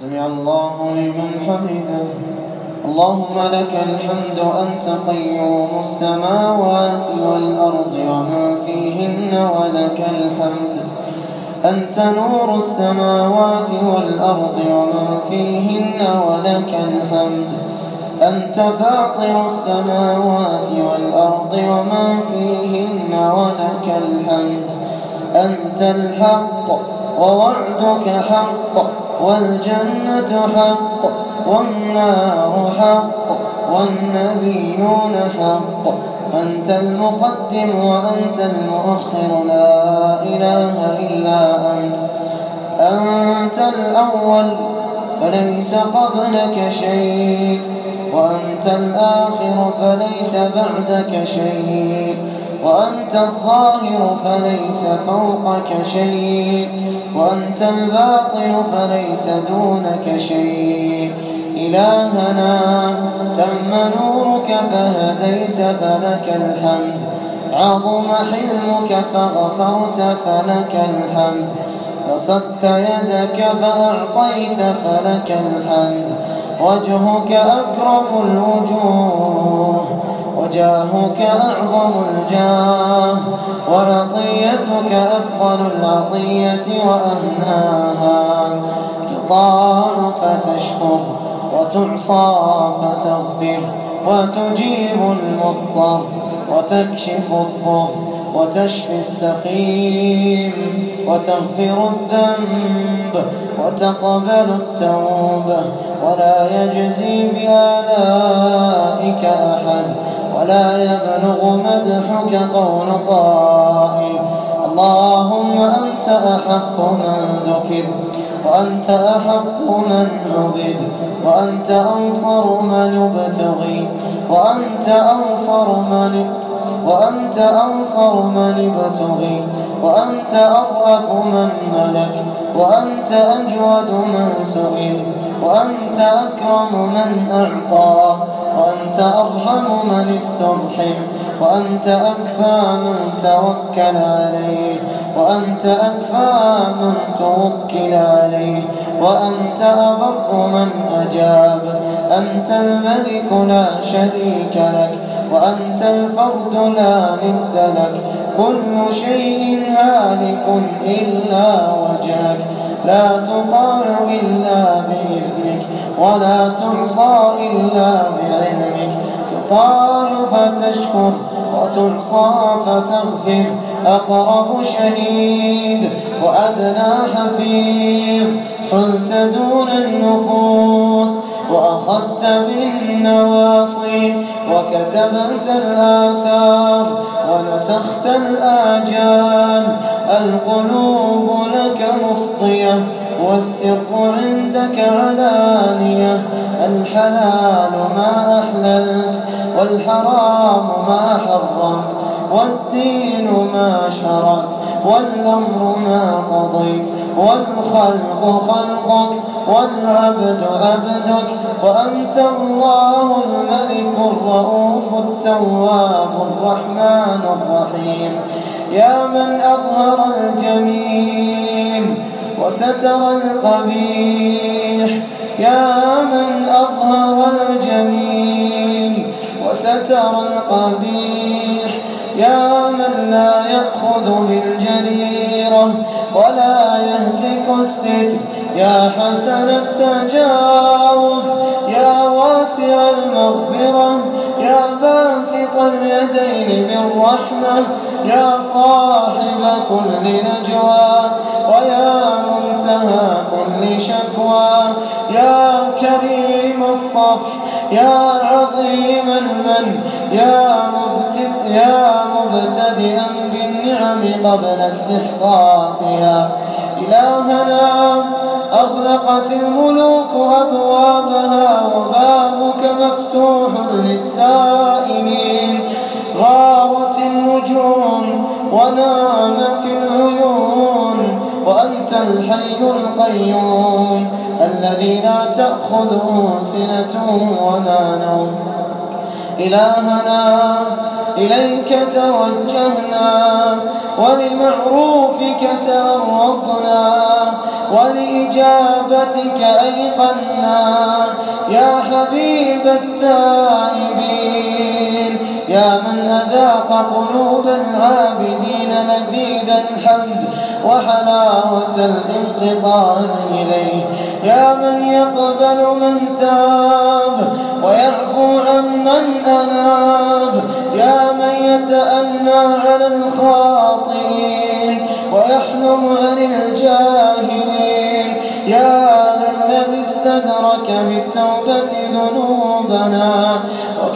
سمع الله لمن حمده. اللهم لك الحمد أنت قيوم السماوات والأرض ومن فيهن ولك الحمد. أنت نور السماوات والأرض ومن فيهن ولك الحمد. أنت فاطر السماوات والأرض ومن فيهن ولك الحمد. أنت الحق ووعدك حق. والجنة حق والنار حق والنبيون حق أنت المقدم وأنت المؤخر لا إله إلا أنت أنت الأول فليس قبلك شيء وأنت الآخر فليس بعدك شيء. وأنت الظاهر فليس فوقك شيء وأنت الباطن فليس دونك شيء. إلهنا تم نورك فهديت فلك الحمد. عظم حلمك فغفرت فلك الحمد. بسطت يدك فأعطيت فلك الحمد. وجهك أكرم الوجوه. وجاهك أعظم الجاه وعطيتك أفضل العطية وأهناها تطاع فتشكر وتعصى فتغفر وتجيب المضطر وتكشف الضر وتشفي السقيم وتغفر الذنب وتقبل التوبة. ولا يجزي بآلائك أحد ولا يبلغ مدحك قول قائل. اللهم أنت أحق من ذكر وأنت أحق من عبد وأنت أنصر من يبتغي وأنت أنصر من وأنت أنصر من ابتغي وأنت أرأف من ملك وأنت أجود من سئل وأنت أكرم من أعطى وأنت أرحم من استرحم وأنت أكفى من توكل عليه وأنت أكفى من توكل عليه وأنت أبر من أجاب أنت الملك لا شريك لك وأنت الفرد لا ند لك كل شيء هالك إلا وجهك لا تطاع إلا بإذنك. ولا تعصى إلا بعلمك. تطاع فتشكر وتعصى فتغفر. أقرب شهيد وأدنى حفيظ. حلت دون النفوس وأخذت بالنواصي. وكتبت الآثار ونسخت الآجال. القلوب لك مفضية والسر عندك علانية الحلال ما أحللت والحرام ما حرمت والدين ما شرعت والأمر ما قضيت والخلق خلقك والعبد عبدك وأنت الله الملك الرؤوف التواب الرحمن الرحيم. يا من أظهر الجميل وستر القبيح يا من أظهر الجميل. وستر القبيح يا من لا يأخذ بالجريرة ولا يهتك الستر. يا حسن التجاوز يا واسع المغفرة يا باسط اليدين بالرحمة يا صاحب كل نجوى ويا منتهى كل شكوى. يا كريم الصفح يا عظيم المن يا يا مبتدئا بالنعم قبل استحقاقها. إلهنا أغلقت الملوك أبوابها وبابك مفتوح للسائلين. غارت النجوم ونامت العيون وأنت الحي القيوم الذي لا تأخذه سنة ولا نوم. إلهنا إليك توجهنا ولمعروفك تعرضنا ولإجابتك أيقنا. يا حبيب التائبين. يا من أذاق قلوب العابدين لذيذ الحمد وحلاوة الانقطاع إليه. يا من يقبل من تاب ويعفو عن من أناب. يا من يتأنى على الخاطئين ويحلم عن الجاهلين. يا ذا الذي استدرك بالتوبة ذنوبنا.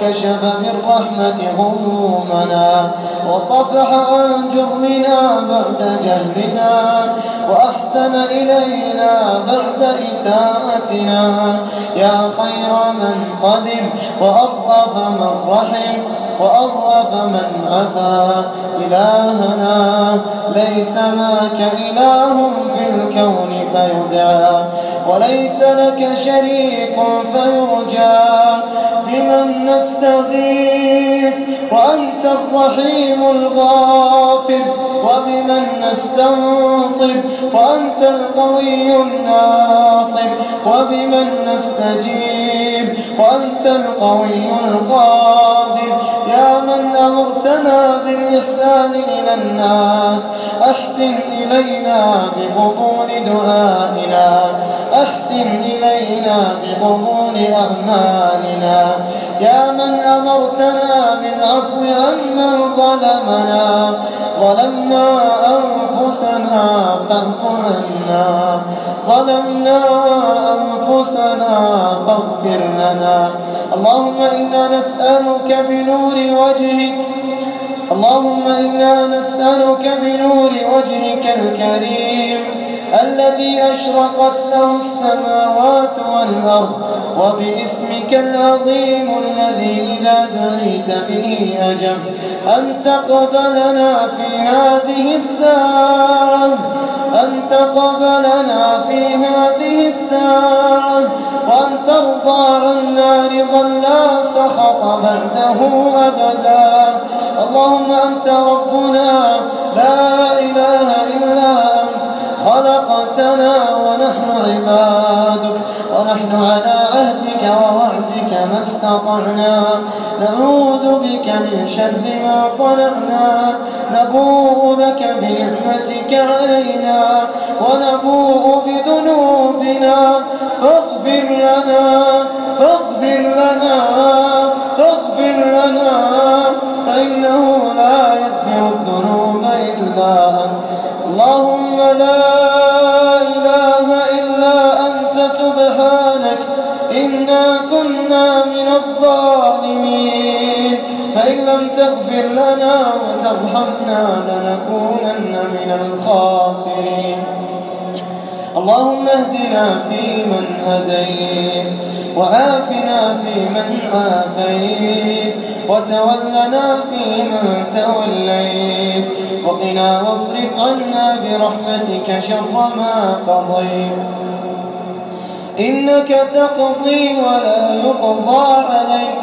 وكشف بالرحمة همومنا وصفح عن جرمنا بعد جهلنا وأحسن إلينا بعد إساءتنا. يا خير من قدر وأرف من رحم وأرف من عفا إلهنا ليس معك إله في الكون فيدعى. وليس لك شريك فيرجى بمن نستغيث وأنت الرحيم الغافر وبمن نستنصر وأنت القوي الناصر وبمن نستجيب وأنت القوي القادر يا من أمرتنا بالإحسان إلى الناس أحسن إلينا بقبول دعائنا أحسن إلينا بقبول أعمالنا يا من أمرتنا بالعفو عمن ظلمنا. ظلمنا أنفسنا فاعف عنا ظلمنا أنفسنا فاغفر لنا. اللهم إنا نسألك بنور وجهك. اللهم إنا نسألك بنور وجهك الكريم. الذي أشرقت له السماوات والأرض وباسمك العظيم الذي إذا دعيت به أجبت. أن تقبلنا في هذه الساعة أن تقبلنا في هذه الساعة وأن ترضى عنا رضا لا سخط بعده أبدا. اللهم أنت ربنا لا إله خلقتنا ونحن عبادك ونحن على عهدك ووعدك ما استطعنا. نعوذ بك من شر ما صنعنا. نبوء لك بنعمتك علينا ونبوء بذنوبنا. فاغفر لنا. إنا كنا من الظالمين فإن لم تغفر لنا وترحمنا لنكونن من الخاسرين اللهم اهدنا فيمن هديت وعافنا فيمن عافيت وتولنا فيمن توليت وقنا واصرف عنا برحمتك شر ما قضيت إنك تقضي ولا يقضى عليك.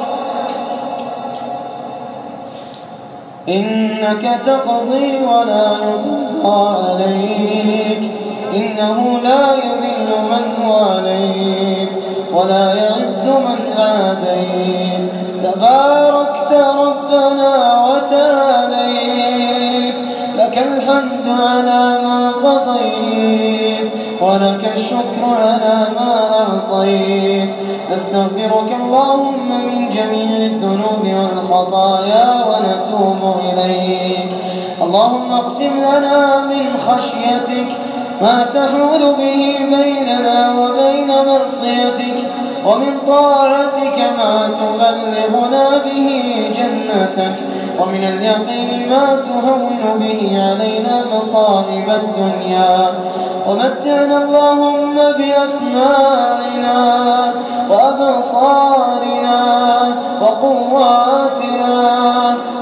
إنك تقضي ولا يقضى عليك. إنه لا يذل من واليت ولا يعز من عاديت. تباركت ربنا وتعاليت. لك الحمد على ما قضيت. ولك الشكر على ما أعطيت. نستغفرك اللهم من جميع الذنوب والخطايا ونتوب إليك. اللهم اقسم لنا من خشيتك ما تحول به بيننا وبين معصيتك ومن طاعتك ما تبلغنا به جنتك. ومن اليقين ما تهون به علينا مصائب الدنيا. ومتعنا اللهم بأسماعنا وأبصارنا وقواتنا.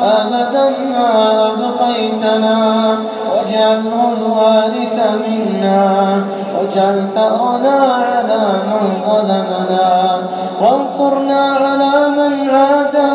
أبدا ما أبقيتنا. واجعله الوارث منا. واجعل ثأرنا على من ظلمنا. وانصرنا على من عادانا.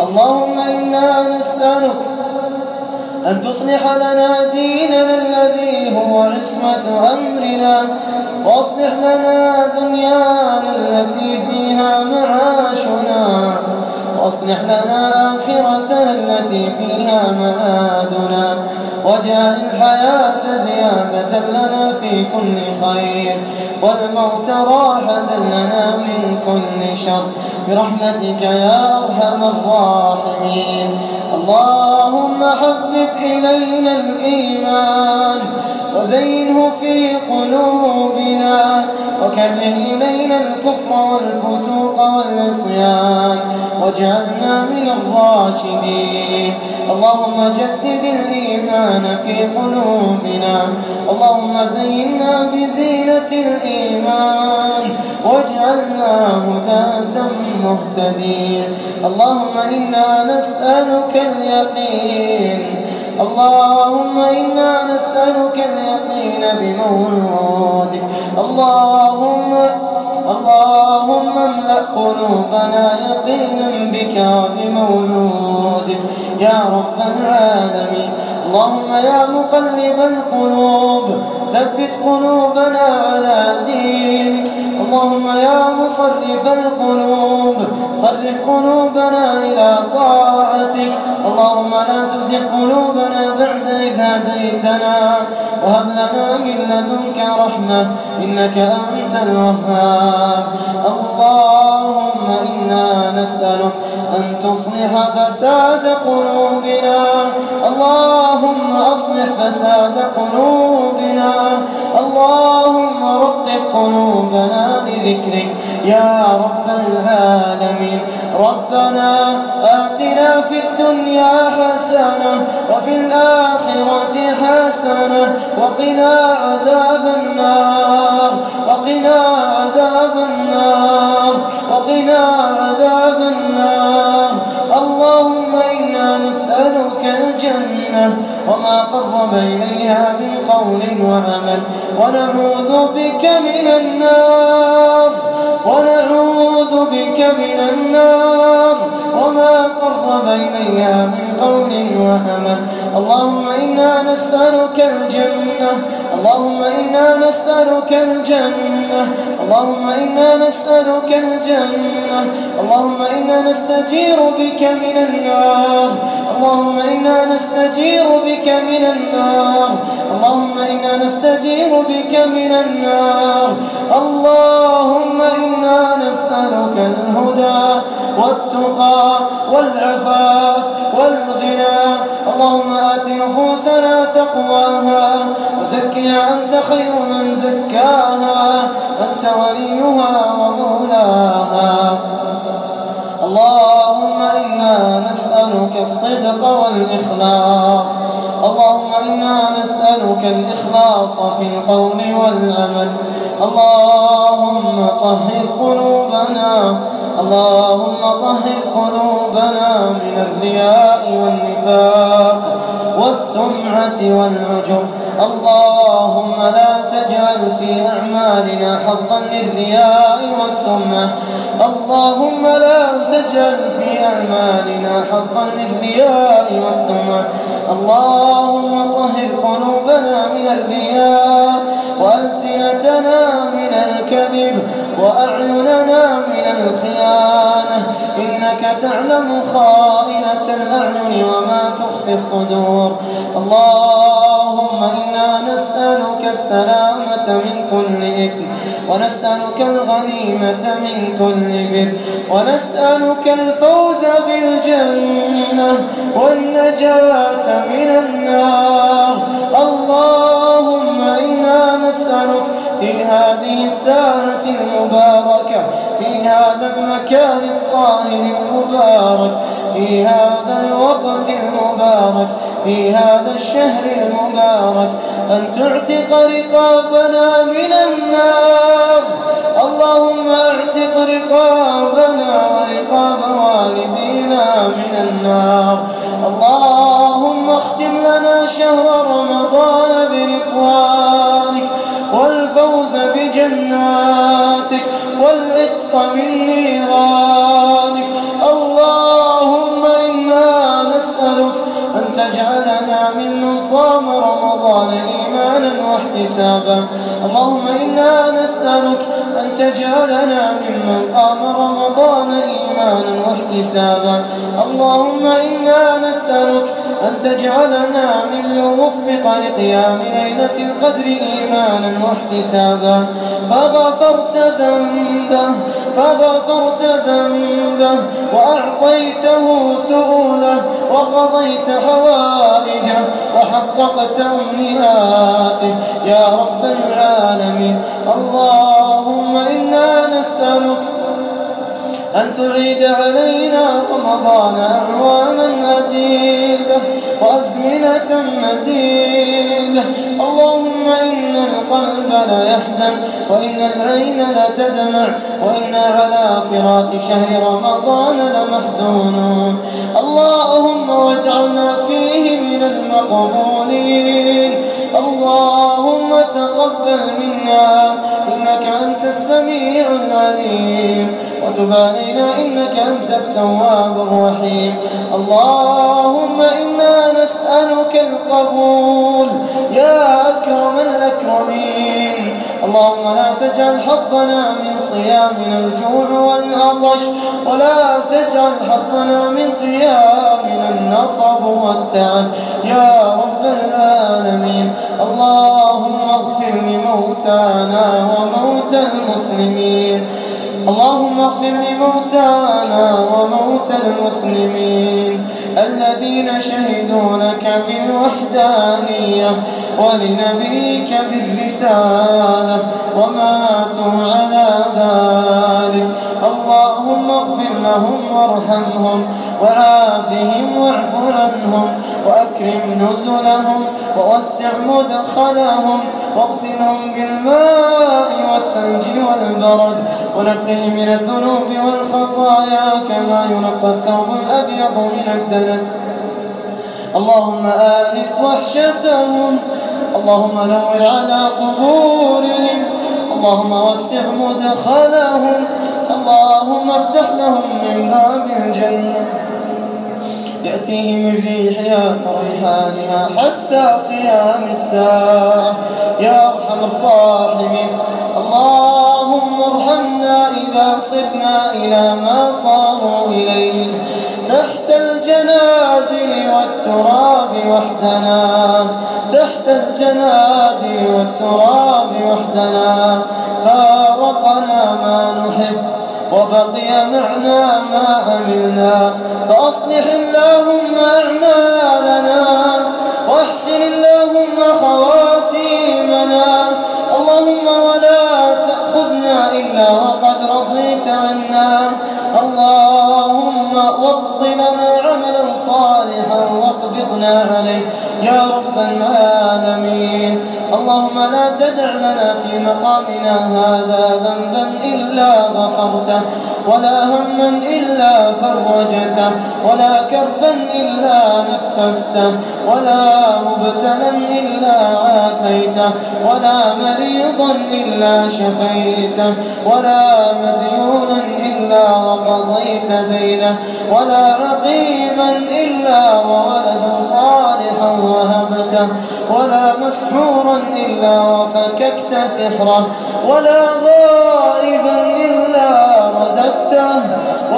اللهم إنا نسألك أن تصلح لنا ديننا الذي هو عصمة أمرنا وأصلح لنا دنيانا التي فيها معاشنا وأصلح لنا آخرتنا التي فيها معادنا واجعل الحياة زيادة لنا في كل خير والموت راحة لنا من كل شر. برحمتك يا أرحم الراحمين. اللهم حبب إلينا الإيمان. وزينه في قلوبنا وكره إلينا الكفر والفسوق والعصيان واجعلنا من الراشدين. اللهم جدد الإيمان في قلوبنا. اللهم زينا بزينة الإيمان واجعلنا هداة مهتدين. اللهم إنا نسألك اليقين اللهم إنا نسألك اليقين بمولودك اللهم اللهم املأ قلوبنا يقينا بك وبمولودك يا رب العالمين. اللهم يا مقلب القلوب ثبت قلوبنا على دينك. اللهم يا مصرف القلوب صرف قلوبنا إلى طاعتك. اللهم لا تزغ قلوبنا بعد إذ هديتنا وهب لنا من لدنك رحمة إنك أنت الوهاب. اللهم إنا نسألك أن تصلح فساد قلوبنا. اللهم أصلح فساد قلوبنا. اللهم رقق قلوبنا لذكرك يا رب العالمين. ربنا آتنا في الدنيا حسنة وفي الآخرة حسنة وقنا عذاب النار وقنا عذاب النار وقنا عذاب النار. اللهم إنا نسألك الجنة وما قرب إليها من قول وعمل ونعوذ بك من النار. ونعوذ بك من النار وما قرب إليها من قول وعمل اللهم إنا نسألك الجنة اللهم إنا نسألك الجنة اللهم إنا نسألك الجنة اللهم إنا نستجير بك من النار اللهم إنا نستجير بك من النار اللهم إنا نستجير بك من النار. اللهم إنا نسألك الهدى والتقى والعفاف والغنى اللهم آت نفوسنا تقواها وزكها أنت خير من زكاها. أنت وليها ومولاها. اللهم إنا نسألك الصدق والإخلاص. اللهم إنا نسألك الإخلاص في القول والعمل. اللهم طهر قلوبنا اللهم طهر قلوبنا من الرياء والنفاق والسمعة والعجب. اللهم لا تجعل في أعمالنا حظا للرياء والسمعة. اللهم لا تجعل في أعمالنا حظا للرياء والسمعة. اللهم طهر قلوبنا من الرياء وألسنتنا من الكذب. وأعيننا من الخيانة. إنك تعلم خائنة الأعين وما تخفي الصدور. اللهم إنا نسألك السلامة من كل إثم ونسألك الغنيمة من كل بر ونسألك الفوز بالجنة والنجاة من النار. اللهم إنا نسألك في هذه الساعة المباركة في هذا المكان الطاهر المبارك في هذا الوقت المبارك في هذا الشهر المبارك أن تعتق رقابنا من النار. اللهم اعتق رقابنا ورقاب والدينا من النار. اللهم اختم لنا شهر رمضان برضوانك والفوز بجناتك والعتق من نيرانك. اللهم إنا نسألك أن تجعلنا ممن صام رمضان إيمانا واحتسابا. اللهم إنا نسألك أن تجعلنا ممن قام رمضان إيمانا واحتسابا. اللهم إنا نسألك أن تجعلنا ممن وفق لقيام ليلة القدر إيمانا واحتسابا. فغفرت ذنبه فغفرت ذنبه وأعطيته سؤوله وقضيت حوائجه وحققت أمنياته. يا رب العالمين اللهم إنا نسألك أن تعيد علينا رمضان أعواما عديدة وأزمنة مديدة. اللهم إن القلب لا يحزن وإن العين لا تدمع وإنا على فراق شهر رمضان لمحزونون اللهم واجعلنا فيه من المقبولين. اللهم تقبل منا إنك أنت السميع العليم. وتب علينا إنك أنت التواب الرحيم. اللهم إنا نسألك القبول. يا أكرم الأكرمين. اللهم لا تجعل حظنا من صيامنا الجوع والعطش ولا تجعل حظنا من قيامنا النصب والتعب. يا رب العالمين. اللهم اغفر لموتانا وموتى المسلمين. اللهم اغفر لموتانا وموتى المسلمين الذين شهدوا لك بالوحدانية ولنبيك بالرسالة وماتوا على ذلك. اللهم اغفر لهم وارحمهم وعافهم واعف عنهم وأكرم نزلهم ووسع مدخلهم واغسلهم بالماء والثلج والبرد ونقهم من الذنوب والخطايا كما ينقى الثوب الأبيض من الدنس. اللهم آنس وحشتهم. اللهم نور على قبورهم. اللهم وسع مدخلهم. اللهم افتح لهم من باب الجنة. يأتيه من ريحها وريحانها حتى قيام الساعة. يا أرحم الراحمين. اللهم ارحمنا إذا صرنا إلى ما صاروا إليه. تحت الجنادل والتراب وحدنا. تحت الجنادل والتراب وحدنا. فارقنا ما نحب وبقي معنا ما عملنا. فأصلح اللهم أعمالنا رضيت عنا. اللهم واقض لنا عملا صالحا واقبضنا عليه. يا رب العالمين. اللهم لا تدع لنا في مقامنا هذا ذنبا إلا غفرته. ولا هما إلا فرجته ولا كربا إلا نفسته ولا مبتلا إلا عافيته ولا مريضا إلا شفيته ولا مديونا إلا وقضيت دينه ولا عقيما إلا وولدا صالحا وهبته ولا مسحورا إلا وفككت سحره ولا غائبا إلا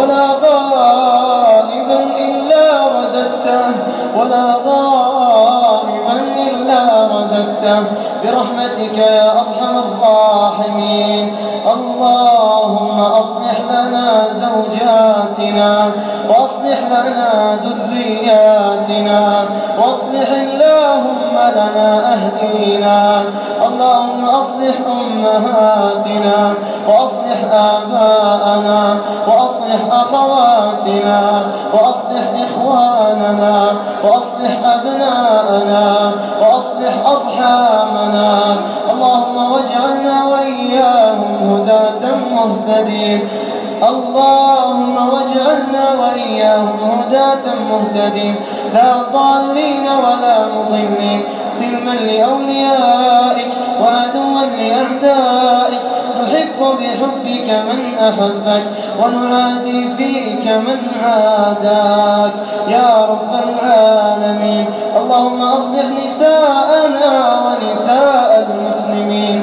ولا غائبا إلا رددته. ولا غائبا إلا رددته. برحمتك يا أرحم الراحمين. اللهم أصلح لنا زوجاتنا وأصلح لنا ذرياتنا وأصلح اللهم لنا أهلينا. اللهم أصلح أمهاتنا وأصلح آباءنا وأصلح أخواتنا وأصلح إخواننا وأصلح أبناءنا وأصلح أرحامنا. اللهم واجعلنا وإياهم هداة مهتدين. اللهم واجعلنا وإياهم هداة مهتدين. لا ضالين ولا مضلين. سلما لأوليائك وعدوا لأعدائك. نحب بحبك من أحبك ونعادي فيك من عاداك. يا رب العالمين اللهم أصلح نساءنا ونساء المسلمين.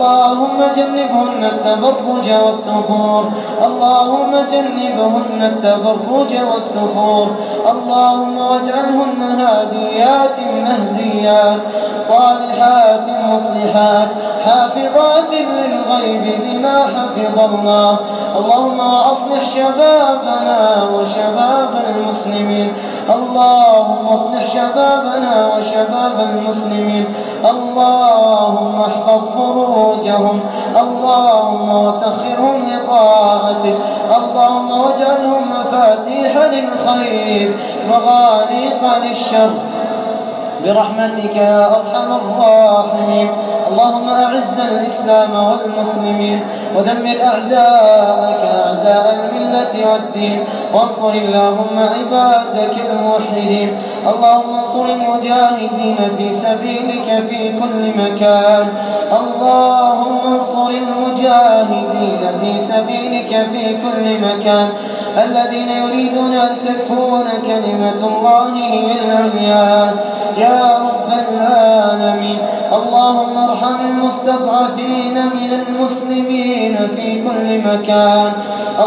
اللهم جنبهن التبرج والسفور. اللهم جنبهن التبرج والسفور. اللهم واجعلهن هاديات مهديات صالحات مصلحات حافظات للغيب بما حفظ الله. اللهم أصلح شبابنا وشباب المسلمين. اللهم اصلح شبابنا وشباب المسلمين. اللهم احفظ فروجهم. اللهم وسخرهم لطاعتك. اللهم واجعلهم مفاتيح للخير وغاليق للشر. برحمتك يا أرحم الراحمين. اللهم أعز الإسلام والمسلمين ودمر أعداءك أعداء الملة والدين وانصر اللهم عبادك الموحدين. اللهم انصر المجاهدين في سبيلك في كل مكان. اللهم انصر المجاهدين في سبيلك في كل مكان. الذين يريدون أن تكون كلمة الله هي العليا. يا رب العالمين. اللهم ارحم المستضعفين من المسلمين في كل مكان.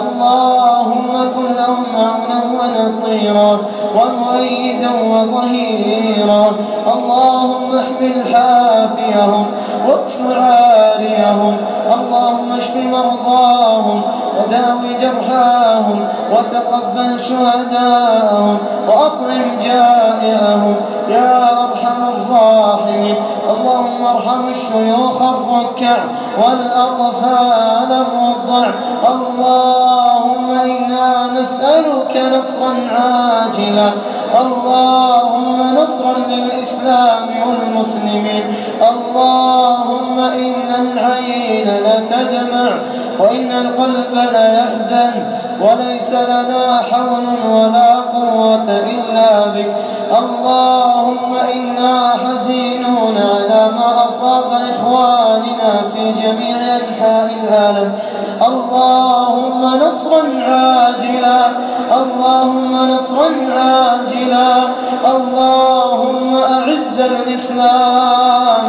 اللهم كن لهم عونا ونصيرا ومؤيدا وظهيرا. اللهم احمل حافيهم واكسر عاريهم. اللهم اشف مرضاهم وداوي جرحاهم وتقبل شهداءهم وأطعم جائعهم. يا أرحم الراحمين. اللهم ارحم الشيوخ الركع والأطفال الرضع. اللهم إنا نسألك نصرا عاجلا. اللهم نصرا للإسلام والمسلمين. اللهم إن العين لا تدمع وإن القلب لا يحزن وليس لنا حول ولا قوة إلا بك. اللهم إنا حزينون على ما أصاب إخواننا. في جميع أنحاء العالم. اللهم نصرا عاجلا. اللهم نصرا عاجلا. اللهم أعز الإسلام.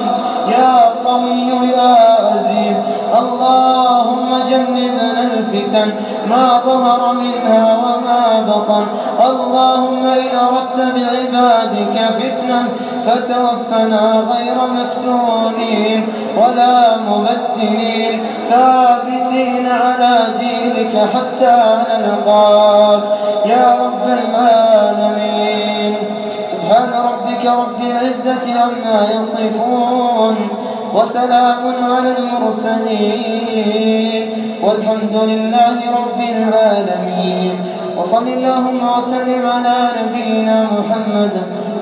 يا قوي يا عزيز. اللهم جنبنا الفتن. ما ظهر منها وما بطن. اللهم إن أردت بعبادك فتنة. فتوفنا غير مفتونين ولا مبدلين ثابتين على دينك حتى نلقاك يا رب العالمين. سبحان ربك رب العزة عما يصفون وسلام على المرسلين والحمد لله رب العالمين. وصل اللهم وسلم على نبينا محمد